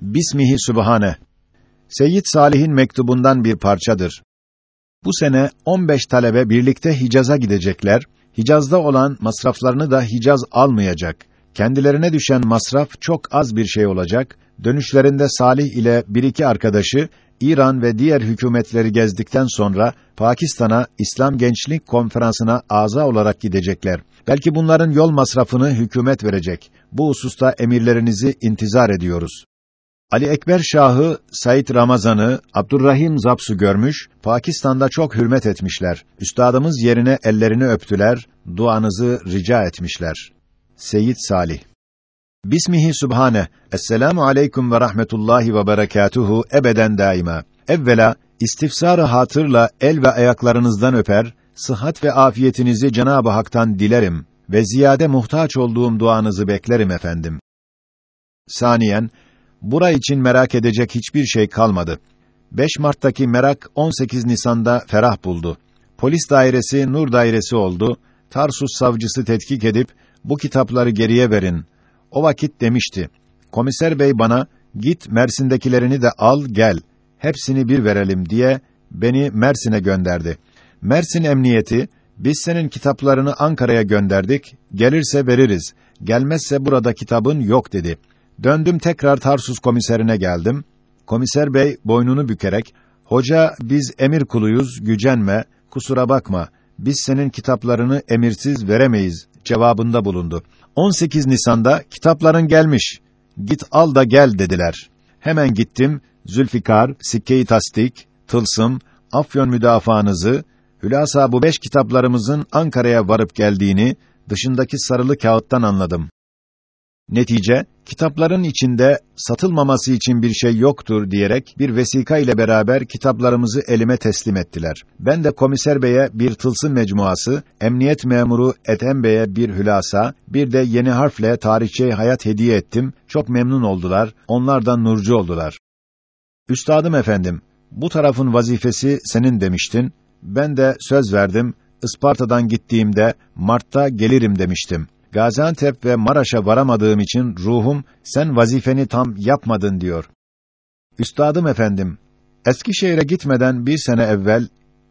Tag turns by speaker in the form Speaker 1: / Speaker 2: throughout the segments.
Speaker 1: Bismihi Sübhane. Seyyid Salih'in mektubundan bir parçadır. Bu sene 15 talebe birlikte Hicaz'a gidecekler. Hicaz'da olan masraflarını da Hicaz almayacak. Kendilerine düşen masraf çok az bir şey olacak. Dönüşlerinde Salih ile bir iki arkadaşı İran ve diğer hükümetleri gezdikten sonra Pakistan'a İslam Gençlik Konferansı'na aza olarak gidecekler. Belki bunların yol masrafını hükümet verecek. Bu hususta emirlerinizi intizar ediyoruz. Ali Ekber Şahı Said Ramazan'ı Abdurrahim Zaps'ı görmüş, Pakistan'da çok hürmet etmişler. Üstadımız yerine ellerini öptüler, duanızı rica etmişler. Seyyid Salih Bismihi Sübhane. Esselamu aleyküm ve rahmetullahi ve berekatuhu ebeden daima. Evvela istifsar-ı hatırla el ve ayaklarınızdan öper, sıhhat ve afiyetinizi Cenab-ı Hak'tan dilerim ve ziyade muhtaç olduğum duanızı beklerim efendim. Saniyen, bura için merak edecek hiçbir şey kalmadı. 5 Mart'taki merak 18 Nisan'da ferah buldu. Polis dairesi Nur dairesi oldu. Tarsus savcısı tetkik edip bu kitapları geriye verin. O vakit demişti. Komiser bey bana git Mersin'dekilerini de al gel. Hepsini bir verelim diye beni Mersin'e gönderdi. Mersin Emniyeti biz senin kitaplarını Ankara'ya gönderdik. Gelirse veririz. Gelmezse burada kitabın yok dedi. Döndüm tekrar Tarsus komiserine geldim. Komiser bey boynunu bükerek, hoca biz emir kuluyuz, gücenme, kusura bakma, biz senin kitaplarını emirsiz veremeyiz cevabında bulundu. 18 Nisan'da kitapların gelmiş, git al da gel dediler. Hemen gittim, Zülfikar, Sikke-i Tasdik, Tılsım, Afyon müdafaanızı, hülasa bu beş kitaplarımızın Ankara'ya varıp geldiğini, dışındaki sarılı kağıttan anladım. Netice, kitapların içinde satılmaması için bir şey yoktur diyerek bir vesika ile beraber kitaplarımızı elime teslim ettiler. Ben de komiser beye bir tılsım mecmuası, emniyet memuru Ethem beye bir hülasa, bir de yeni harfle tarihçe hayat hediye ettim. Çok memnun oldular. Onlardan nurcu oldular. Üstadım efendim, bu tarafın vazifesi senin demiştin. Ben de söz verdim. Isparta'dan gittiğimde Mart'ta gelirim demiştim. Gaziantep ve Maraş'a varamadığım için ruhum sen vazifeni tam yapmadın diyor. Üstadım efendim, Eskişehir'e gitmeden bir sene evvel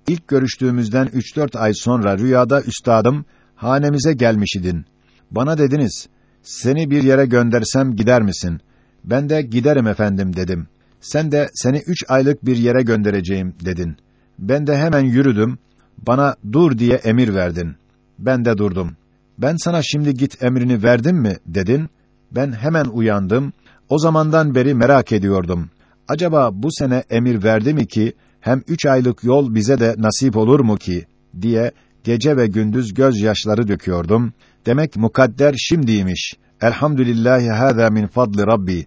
Speaker 1: ilk görüştüğümüzden üç dört ay sonra rüyada üstadım hanemize gelmiş idin. Bana dediniz, seni bir yere göndersem gider misin? Ben de giderim efendim dedim. Sen de seni üç aylık bir yere göndereceğim dedin. Ben de hemen yürüdüm. Bana dur diye emir verdin. Ben de durdum. Ben sana şimdi git emrini verdim mi dedin. Ben hemen uyandım. O zamandan beri merak ediyordum. Acaba bu sene emir verdi mi ki hem üç aylık yol bize de nasip olur mu ki diye gece ve gündüz gözyaşları döküyordum. Demek mukadder şimdiymiş. Elhamdülillahi hâzâ min fadli Rabbi.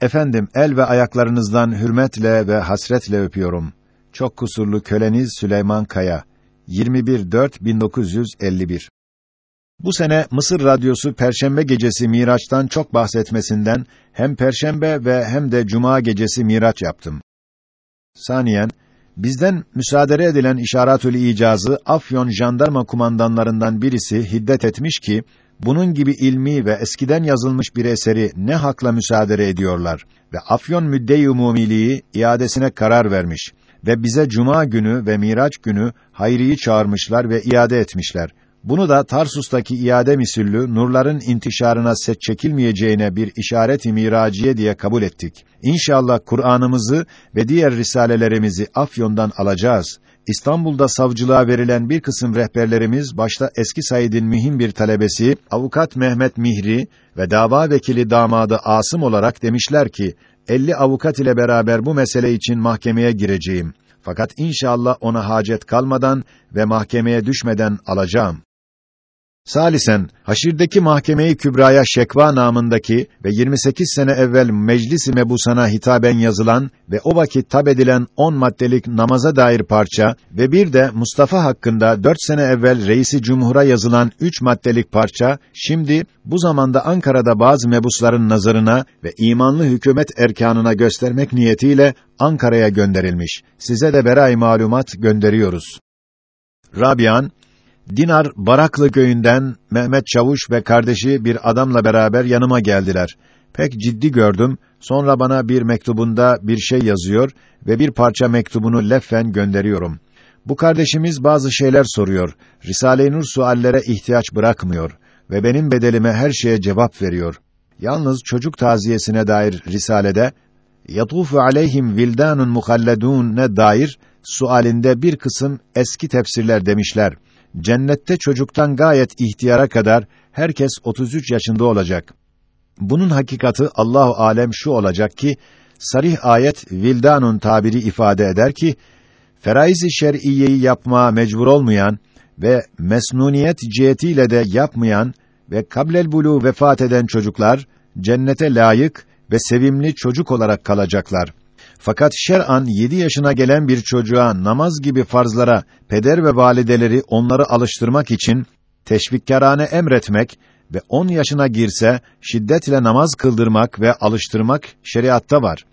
Speaker 1: Efendim el ve ayaklarınızdan hürmetle ve hasretle öpüyorum. Çok kusurlu köleniz Süleyman Kaya. 21.4.1951 bu sene Mısır Radyosu Perşembe gecesi Miraç'tan çok bahsetmesinden hem Perşembe ve hem de Cuma gecesi Miraç yaptım. Saniyen, bizden müsaade edilen işaretül icazı Afyon jandarma kumandanlarından birisi hiddet etmiş ki, bunun gibi ilmi ve eskiden yazılmış bir eseri ne hakla müsaade ediyorlar ve Afyon müdde-i umumiliği iadesine karar vermiş ve bize cuma günü ve Miraç günü Hayri'yi çağırmışlar ve iade etmişler. Bunu da Tarsus'taki iade misüllü nurların intişarına set çekilmeyeceğine bir işaret-i miraciye diye kabul ettik. İnşallah Kur'an'ımızı ve diğer risalelerimizi Afyon'dan alacağız. İstanbul'da savcılığa verilen bir kısım rehberlerimiz başta eski Said'in mühim bir talebesi avukat Mehmet Mihri ve dava vekili damadı Asım olarak demişler ki 50 avukat ile beraber bu mesele için mahkemeye gireceğim. Fakat inşallah ona hacet kalmadan ve mahkemeye düşmeden alacağım. Salisen, Haşir'deki mahkemeyi kübraya şekva namındaki ve 28 sene evvel meclis-i mebusana hitaben yazılan ve o vakit tab edilen 10 maddelik namaza dair parça ve bir de Mustafa hakkında 4 sene evvel reisi cumhura yazılan 3 maddelik parça, şimdi bu zamanda Ankara'da bazı mebusların nazarına ve imanlı hükümet erkanına göstermek niyetiyle Ankara'ya gönderilmiş. Size de beray malumat gönderiyoruz. Rabian, Dinar Baraklı köyünden Mehmet Çavuş ve kardeşi bir adamla beraber yanıma geldiler. Pek ciddi gördüm. Sonra bana bir mektubunda bir şey yazıyor ve bir parça mektubunu leffen gönderiyorum. Bu kardeşimiz bazı şeyler soruyor. Risale-i Nur suallere ihtiyaç bırakmıyor ve benim bedelime her şeye cevap veriyor. Yalnız çocuk taziyesine dair risalede yatufu aleyhim vildanun muhalledun ne dair sualinde bir kısım eski tefsirler demişler. Cennette çocuktan gayet ihtiyara kadar herkes 33 yaşında olacak. Bunun hakikati Allahu alem şu olacak ki sarih ayet vildanun tabiri ifade eder ki feraiz-i şer'iyeyi yapmaya mecbur olmayan ve mesnuniyet cihetiyle de yapmayan ve kablel bulu vefat eden çocuklar cennete layık ve sevimli çocuk olarak kalacaklar. Fakat şer'an yedi yaşına gelen bir çocuğa namaz gibi farzlara peder ve valideleri onları alıştırmak için teşvikkârane emretmek ve on yaşına girse şiddetle namaz kıldırmak ve alıştırmak şeriatta var.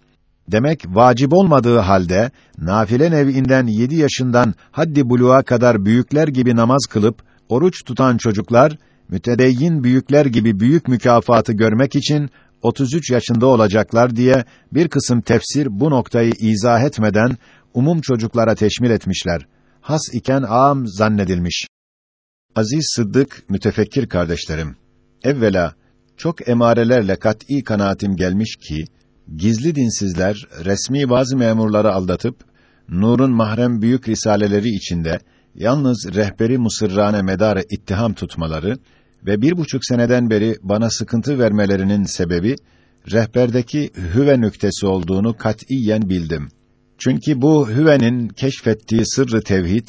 Speaker 1: Demek vacip olmadığı halde nafile nev'inden yedi yaşından haddi buluğa kadar büyükler gibi namaz kılıp oruç tutan çocuklar mütedeyyin büyükler gibi büyük mükafatı görmek için 33 yaşında olacaklar diye bir kısım tefsir bu noktayı izah etmeden umum çocuklara teşmil etmişler. Has iken âm zannedilmiş. Aziz Sıddık mütefekkir kardeşlerim. Evvela çok emarelerle kat'î kanaatim gelmiş ki gizli dinsizler resmi bazı memurları aldatıp Nur'un mahrem büyük risaleleri içinde yalnız rehberi musırrane medarı ittiham tutmaları ve bir buçuk seneden beri bana sıkıntı vermelerinin sebebi rehberdeki hüve nüktesi olduğunu katiyen bildim. Çünkü bu hüvenin keşfettiği sırrı tevhid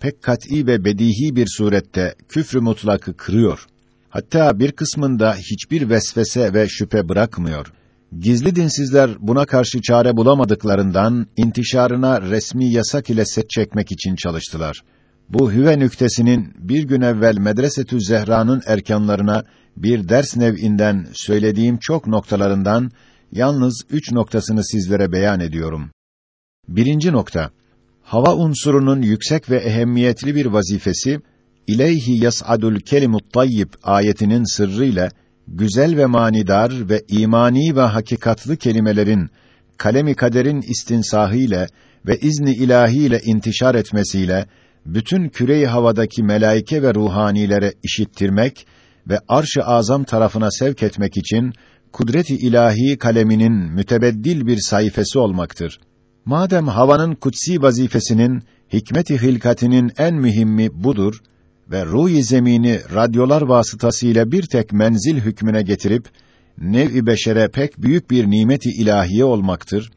Speaker 1: pek kat'î ve bedihi bir surette küfrü mutlakı kırıyor. Hatta bir kısmında hiçbir vesvese ve şüphe bırakmıyor. Gizli dinsizler buna karşı çare bulamadıklarından intişarına resmi yasak ile set çekmek için çalıştılar. Bu hüve nüktesinin bir gün evvel Medresetü Zehra'nın erkanlarına bir ders nev'inden söylediğim çok noktalarından yalnız üç noktasını sizlere beyan ediyorum. Birinci nokta, hava unsurunun yüksek ve ehemmiyetli bir vazifesi, İleyhi yas'adul kelimut tayyib ayetinin sırrıyla güzel ve manidar ve imani ve hakikatlı kelimelerin kalemi kaderin istinsahı ile ve izni ilahi ile intişar etmesiyle bütün küre havadaki melaike ve ruhanilere işittirmek ve arş-ı azam tarafına sevk etmek için kudret-i ilahi kaleminin mütebeddil bir sayfası olmaktır. Madem havanın kutsi vazifesinin hikmet-i hilkatinin en mühimmi budur ve ruh-i zemini radyolar vasıtasıyla bir tek menzil hükmüne getirip nev-i beşere pek büyük bir nimeti ilahiye olmaktır.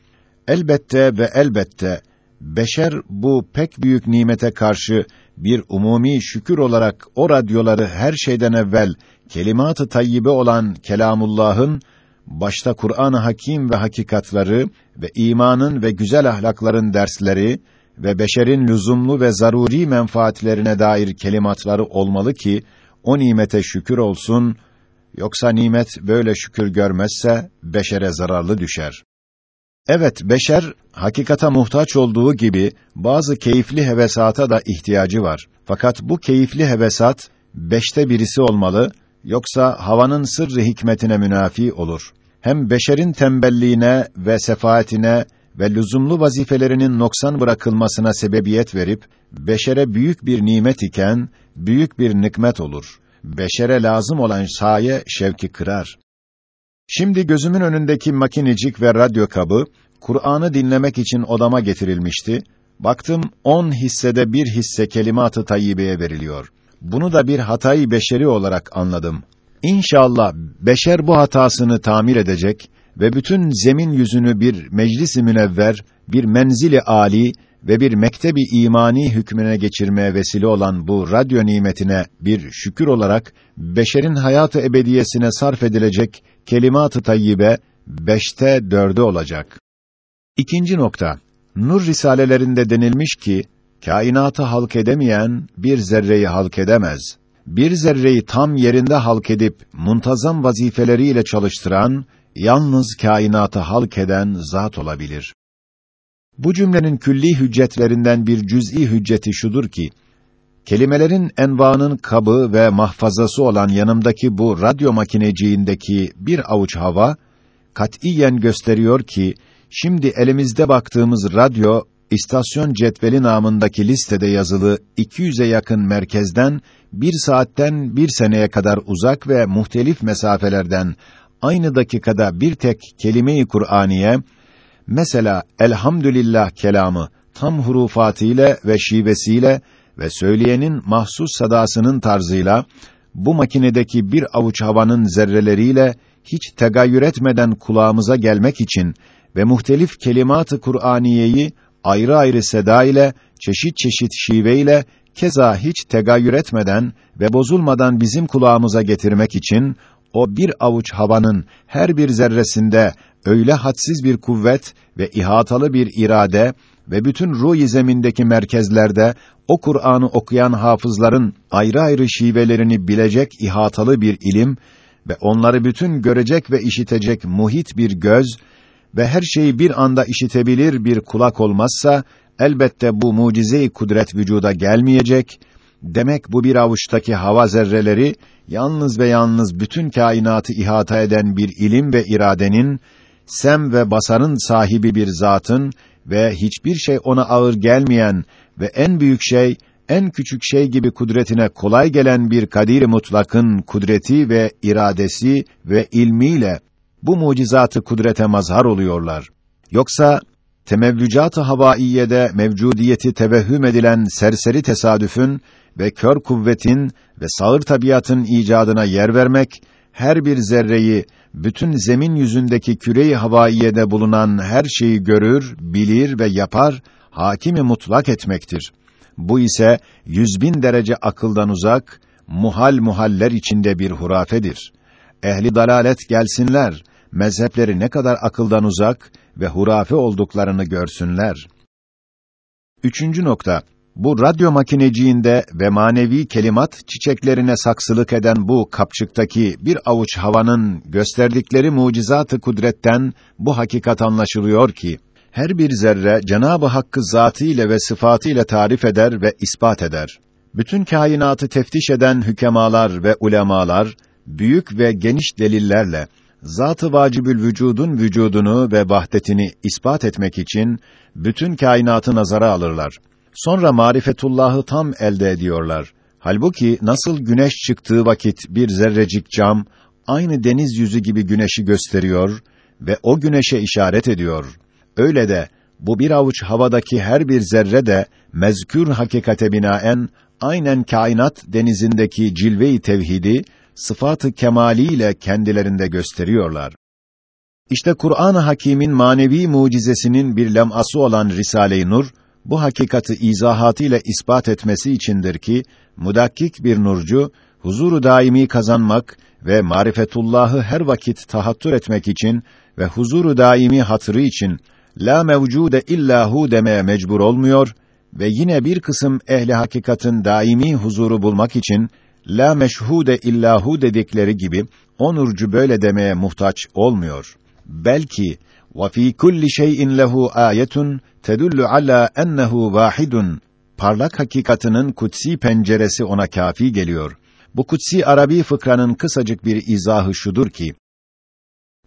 Speaker 1: Elbette ve elbette beşer bu pek büyük nimete karşı bir umumi şükür olarak o radyoları her şeyden evvel kelimat-ı tayyibe olan kelamullah'ın başta Kur'an-ı Hakim ve hakikatları ve imanın ve güzel ahlakların dersleri ve beşerin lüzumlu ve zaruri menfaatlerine dair kelimatları olmalı ki o nimete şükür olsun yoksa nimet böyle şükür görmezse beşere zararlı düşer. Evet, beşer hakikata muhtaç olduğu gibi bazı keyifli hevesata da ihtiyacı var. Fakat bu keyifli hevesat beşte birisi olmalı, yoksa havanın sırrı hikmetine münafi olur. Hem beşerin tembelliğine ve sefaatine ve lüzumlu vazifelerinin noksan bırakılmasına sebebiyet verip beşere büyük bir nimet iken büyük bir nikmet olur. Beşere lazım olan saye şevki kırar. Şimdi gözümün önündeki makinecik ve radyo kabı Kur'an'ı dinlemek için odama getirilmişti. Baktım on hissede bir hisse kelimat-ı tayyibeye veriliyor. Bunu da bir hatayı beşeri olarak anladım. İnşallah beşer bu hatasını tamir edecek ve bütün zemin yüzünü bir meclis-i münevver, bir menzili âli ve bir mektebi imani hükmüne geçirmeye vesile olan bu radyo nimetine bir şükür olarak beşerin hayatı ebediyesine sarf edilecek kelimat-ı tayyibe beşte dördü olacak. İkinci nokta. Nur risalelerinde denilmiş ki kainatı halk edemeyen bir zerreyi halk edemez. Bir zerreyi tam yerinde halk edip muntazam vazifeleriyle çalıştıran yalnız kainatı halk eden zat olabilir. Bu cümlenin külli hüccetlerinden bir cüz'i hücceti şudur ki kelimelerin envanın kabı ve mahfazası olan yanımdaki bu radyo makineciğindeki bir avuç hava katiyen gösteriyor ki şimdi elimizde baktığımız radyo istasyon cetveli namındaki listede yazılı 200'e yakın merkezden bir saatten bir seneye kadar uzak ve muhtelif mesafelerden aynı dakikada bir tek kelime-i Kur'aniye mesela elhamdülillah kelamı tam hurufatıyla ve şivesiyle ve söyleyenin mahsus sadasının tarzıyla bu makinedeki bir avuç havanın zerreleriyle hiç tegayyür etmeden kulağımıza gelmek için ve muhtelif kelimat-ı Kur'aniyeyi ayrı ayrı seda ile, çeşit çeşit şive ile, keza hiç tegayyür etmeden ve bozulmadan bizim kulağımıza getirmek için, o bir avuç havanın her bir zerresinde öyle hadsiz bir kuvvet ve ihatalı bir irade ve bütün ruh zemindeki merkezlerde o Kur'an'ı okuyan hafızların ayrı ayrı şivelerini bilecek ihatalı bir ilim ve onları bütün görecek ve işitecek muhit bir göz ve her şeyi bir anda işitebilir bir kulak olmazsa elbette bu mucize-i kudret vücuda gelmeyecek. Demek bu bir avuçtaki hava zerreleri yalnız ve yalnız bütün kainatı ihata eden bir ilim ve iradenin sem ve basarın sahibi bir zatın ve hiçbir şey ona ağır gelmeyen ve en büyük şey en küçük şey gibi kudretine kolay gelen bir kadir mutlakın kudreti ve iradesi ve ilmiyle bu mucizatı kudrete mazhar oluyorlar. Yoksa temevvücat-ı havaiyede mevcudiyeti tevehhüm edilen serseri tesadüfün ve kör kuvvetin ve sağır tabiatın icadına yer vermek, her bir zerreyi, bütün zemin yüzündeki küre-i havaiyede bulunan her şeyi görür, bilir ve yapar, hakimi mutlak etmektir. Bu ise yüz bin derece akıldan uzak, muhal muhaller içinde bir hurafedir. Ehli dalalet gelsinler, mezhepleri ne kadar akıldan uzak ve hurafe olduklarını görsünler. Üçüncü nokta, bu radyo makineciğinde ve manevi kelimat çiçeklerine saksılık eden bu kapçıktaki bir avuç havanın gösterdikleri mucizatı kudretten bu hakikat anlaşılıyor ki, her bir zerre Cenabı Hakk'ı zatı ile ve sıfatı ile tarif eder ve ispat eder. Bütün kainatı teftiş eden hükemalar ve ulemalar büyük ve geniş delillerle zat-ı vacibül vücudun vücudunu ve vahdetini ispat etmek için bütün kainatı nazara alırlar. Sonra marifetullahı tam elde ediyorlar. Halbuki nasıl güneş çıktığı vakit bir zerrecik cam aynı deniz yüzü gibi güneşi gösteriyor ve o güneşe işaret ediyor. Öyle de bu bir avuç havadaki her bir zerre de mezkür hakikate binaen aynen kainat denizindeki cilve-i tevhidi sıfatı kemaliyle kendilerinde gösteriyorlar. İşte Kur'an-ı Hakîm'in manevi mucizesinin bir lem'ası olan Risale-i Nur bu hakikati izahatıyla ispat etmesi içindir ki mudakkik bir nurcu huzuru daimi kazanmak ve marifetullahı her vakit tahattür etmek için ve huzuru daimi hatırı için la mevcude illahu demeye mecbur olmuyor ve yine bir kısım ehli hakikatin daimi huzuru bulmak için la meşhude illahu dedikleri gibi onurcu böyle demeye muhtaç olmuyor. Belki fi kulli şey'in lehu ayetun tedullu ala ennehu vahidun parlak hakikatının kutsi penceresi ona kafi geliyor. Bu kutsi Arabi fıkranın kısacık bir izahı şudur ki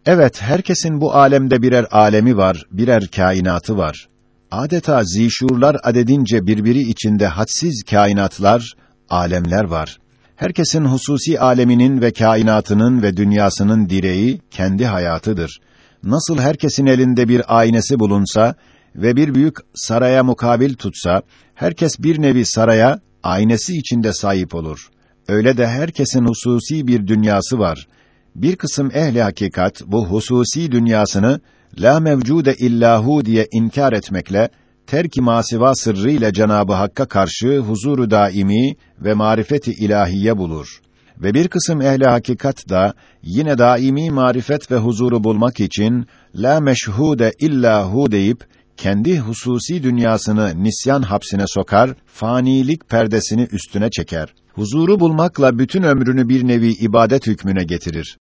Speaker 1: Evet, herkesin bu alemde birer alemi var, birer kainatı var. Adeta zişurlar adedince birbiri içinde hadsiz kainatlar, alemler var. Herkesin hususi aleminin ve kainatının ve dünyasının direği kendi hayatıdır. Nasıl herkesin elinde bir aynesi bulunsa ve bir büyük saraya mukabil tutsa, herkes bir nevi saraya aynesi içinde sahip olur. Öyle de herkesin hususi bir dünyası var. Bir kısım ehli hakikat bu hususi dünyasını la mevcude illahu diye inkar etmekle terk-i masiva sırrı ile Cenabı Hakk'a karşı huzuru daimi ve marifeti ilahiye bulur. Ve bir kısım ehli hakikat da yine daimi marifet ve huzuru bulmak için la meşhude illahu deyip kendi hususi dünyasını nisyan hapsine sokar, fanilik perdesini üstüne çeker. Huzuru bulmakla bütün ömrünü bir nevi ibadet hükmüne getirir.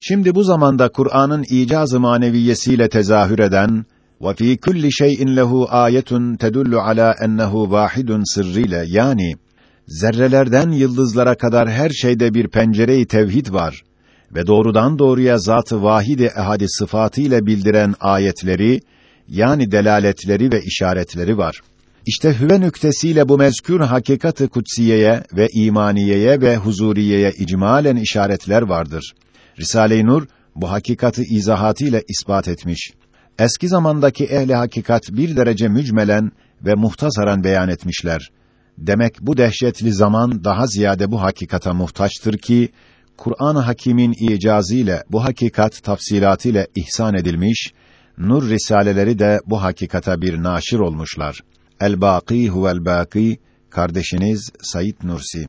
Speaker 1: Şimdi bu zamanda Kur'an'ın icaz-ı maneviyesiyle tezahür eden ve fi kulli şey'in lehu ayetun tedullu ala ennehu vahidun sırrıyla yani zerrelerden yıldızlara kadar her şeyde bir pencere-i tevhid var ve doğrudan doğruya zat-ı vahid-i ehadi sıfatı ile bildiren ayetleri yani delaletleri ve işaretleri var. İşte hüve nüktesiyle bu mezkür hakikatı kutsiyeye ve imaniyeye ve huzuriyeye icmalen işaretler vardır. Risale-i Nur bu hakikatı izahatı ile ispat etmiş. Eski zamandaki ehli hakikat bir derece mücmelen ve muhtasaran beyan etmişler. Demek bu dehşetli zaman daha ziyade bu hakikata muhtaçtır ki Kur'an-ı Hakîm'in icazı ile bu hakikat tafsilatı ile ihsan edilmiş, nur risaleleri de bu hakikata bir naşir olmuşlar. El-Bâkî huvel-Bâkî kardeşiniz Sayit Nursi